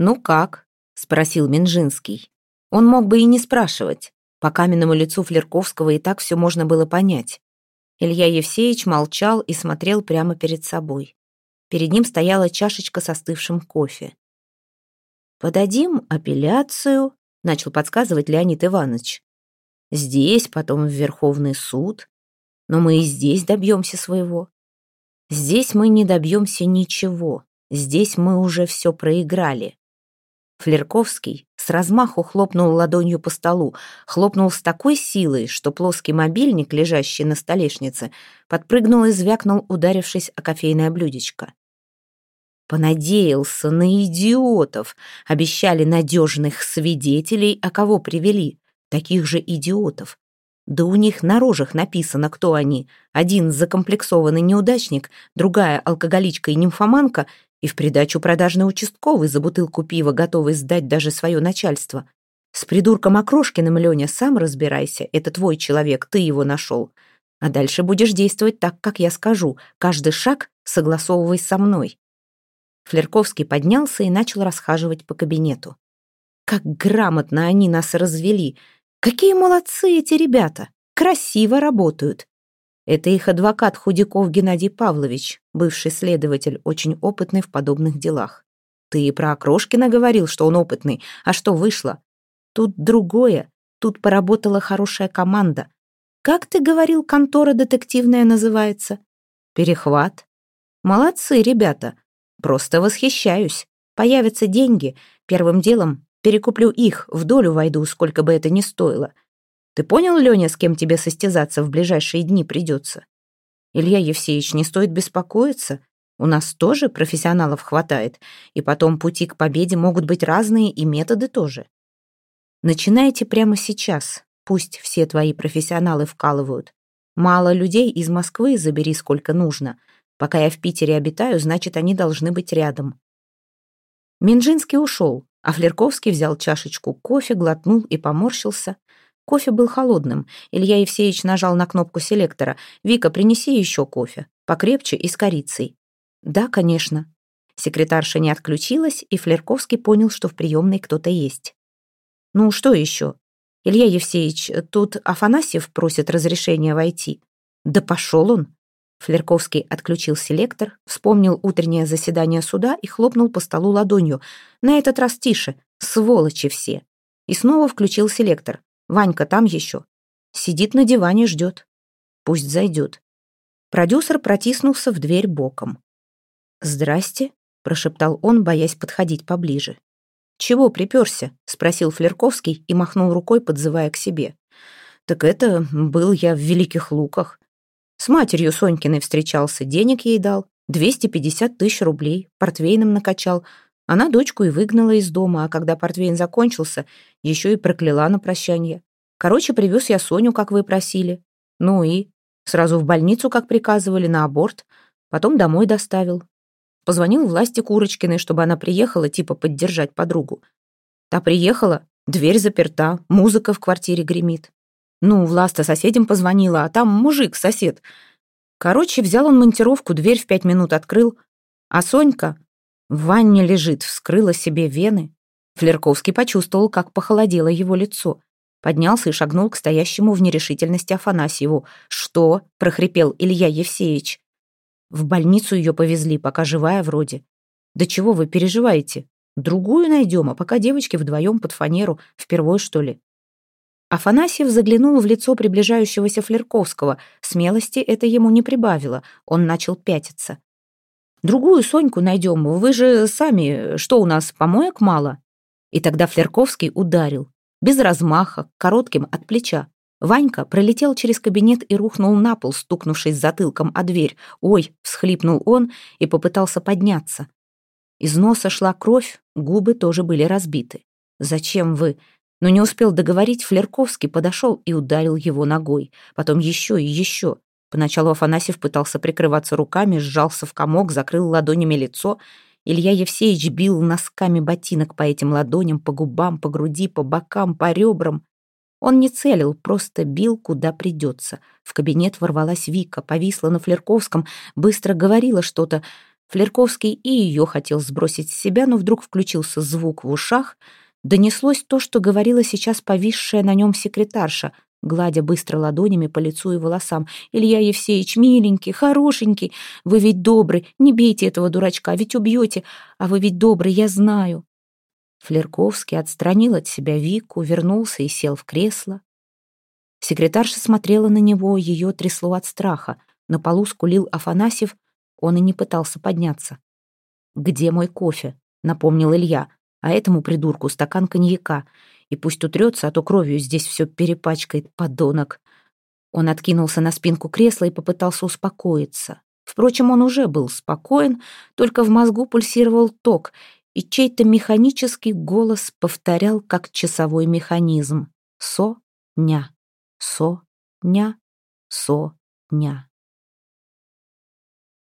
«Ну как?» — спросил Минжинский. Он мог бы и не спрашивать. По каменному лицу Флерковского и так все можно было понять. Илья Евсеевич молчал и смотрел прямо перед собой. Перед ним стояла чашечка с остывшим кофе. «Подадим апелляцию», — начал подсказывать Леонид Иванович. «Здесь, потом в Верховный суд. Но мы и здесь добьемся своего. Здесь мы не добьемся ничего. Здесь мы уже все проиграли». Флерковский с размаху хлопнул ладонью по столу, хлопнул с такой силой, что плоский мобильник, лежащий на столешнице, подпрыгнул и звякнул, ударившись о кофейное блюдечко. Понадеялся на идиотов, обещали надежных свидетелей, а кого привели? Таких же идиотов. Да у них на рожах написано, кто они. Один закомплексованный неудачник, другая алкоголичка и нимфоманка, и в придачу продажный участковый за бутылку пива, готовый сдать даже свое начальство. С придурком Окрошкиным, Леня, сам разбирайся. Это твой человек, ты его нашел. А дальше будешь действовать так, как я скажу. Каждый шаг согласовывай со мной. Флерковский поднялся и начал расхаживать по кабинету. Как грамотно они нас развели. Какие молодцы эти ребята. Красиво работают. Это их адвокат Худяков Геннадий Павлович, бывший следователь, очень опытный в подобных делах. Ты и про Окрошкина говорил, что он опытный. А что вышло? Тут другое. Тут поработала хорошая команда. Как ты говорил, контора детективная называется? Перехват. Молодцы, ребята. Просто восхищаюсь. Появятся деньги. Первым делом перекуплю их, в долю войду, сколько бы это ни стоило. Ты понял, Леня, с кем тебе состязаться в ближайшие дни придется? Илья Евсеевич, не стоит беспокоиться. У нас тоже профессионалов хватает, и потом пути к победе могут быть разные, и методы тоже. Начинайте прямо сейчас. Пусть все твои профессионалы вкалывают. Мало людей из Москвы забери сколько нужно. Пока я в Питере обитаю, значит, они должны быть рядом. Минжинский ушел, а Флерковский взял чашечку кофе, глотнул и поморщился. Кофе был холодным. Илья Евсеевич нажал на кнопку селектора. «Вика, принеси еще кофе. Покрепче и с корицей». «Да, конечно». Секретарша не отключилась, и Флерковский понял, что в приемной кто-то есть. «Ну, что еще?» «Илья Евсеевич, тут Афанасьев просит разрешения войти». «Да пошел он!» Флерковский отключил селектор, вспомнил утреннее заседание суда и хлопнул по столу ладонью. «На этот раз тише, сволочи все!» И снова включил селектор. Ванька там еще. Сидит на диване, ждет. Пусть зайдет. Продюсер протиснулся в дверь боком. «Здрасте», — прошептал он, боясь подходить поближе. «Чего приперся?» — спросил Флерковский и махнул рукой, подзывая к себе. «Так это был я в Великих Луках. С матерью Сонькиной встречался, денег ей дал. 250 тысяч рублей, портвейном накачал, она дочку и выгнала из дома, а когда портвейн закончился, еще и прокляла на прощание. Короче, привез я Соню, как вы просили. Ну и? Сразу в больницу, как приказывали, на аборт. Потом домой доставил. Позвонил власти Курочкиной, чтобы она приехала, типа поддержать подругу. Та приехала, дверь заперта, музыка в квартире гремит. Ну, Власта соседям позвонила, а там мужик, сосед. Короче, взял он монтировку, дверь в пять минут открыл. А Сонька в ванне лежит, вскрыла себе вены. Флерковский почувствовал, как похолодело его лицо. Поднялся и шагнул к стоящему в нерешительности Афанасьеву. «Что?» — прохрипел Илья Евсеевич. «В больницу ее повезли, пока живая вроде». «Да чего вы переживаете? Другую найдем, а пока девочки вдвоем под фанеру. Впервой, что ли?» Афанасьев заглянул в лицо приближающегося Флерковского. Смелости это ему не прибавило. Он начал пятиться. Другую Соньку найдем. Вы же сами, что у нас, помоек мало?» И тогда Флерковский ударил. Без размаха, коротким от плеча. Ванька пролетел через кабинет и рухнул на пол, стукнувшись затылком о дверь. «Ой!» — всхлипнул он и попытался подняться. Из носа шла кровь, губы тоже были разбиты. «Зачем вы?» Но не успел договорить, Флерковский подошел и ударил его ногой. Потом еще и еще. Поначалу Афанасьев пытался прикрываться руками, сжался в комок, закрыл ладонями лицо. Илья Евсеевич бил носками ботинок по этим ладоням, по губам, по груди, по бокам, по ребрам. Он не целил, просто бил, куда придется. В кабинет ворвалась Вика, повисла на Флерковском, быстро говорила что-то. Флерковский и ее хотел сбросить с себя, но вдруг включился звук в ушах. Донеслось то, что говорила сейчас повисшая на нем секретарша, гладя быстро ладонями по лицу и волосам. «Илья Евсеевич, миленький, хорошенький, вы ведь добрый, не бейте этого дурачка, ведь убьете, а вы ведь добрый, я знаю». Флерковский отстранил от себя Вику, вернулся и сел в кресло. Секретарша смотрела на него, ее трясло от страха. На полу скулил Афанасьев, он и не пытался подняться. «Где мой кофе?» — напомнил Илья. «А этому придурку стакан коньяка. И пусть утрется, а то кровью здесь все перепачкает, подонок». Он откинулся на спинку кресла и попытался успокоиться. Впрочем, он уже был спокоен, только в мозгу пульсировал ток, и чей-то механический голос повторял, как часовой механизм. «Со-ня, со-ня, со-ня».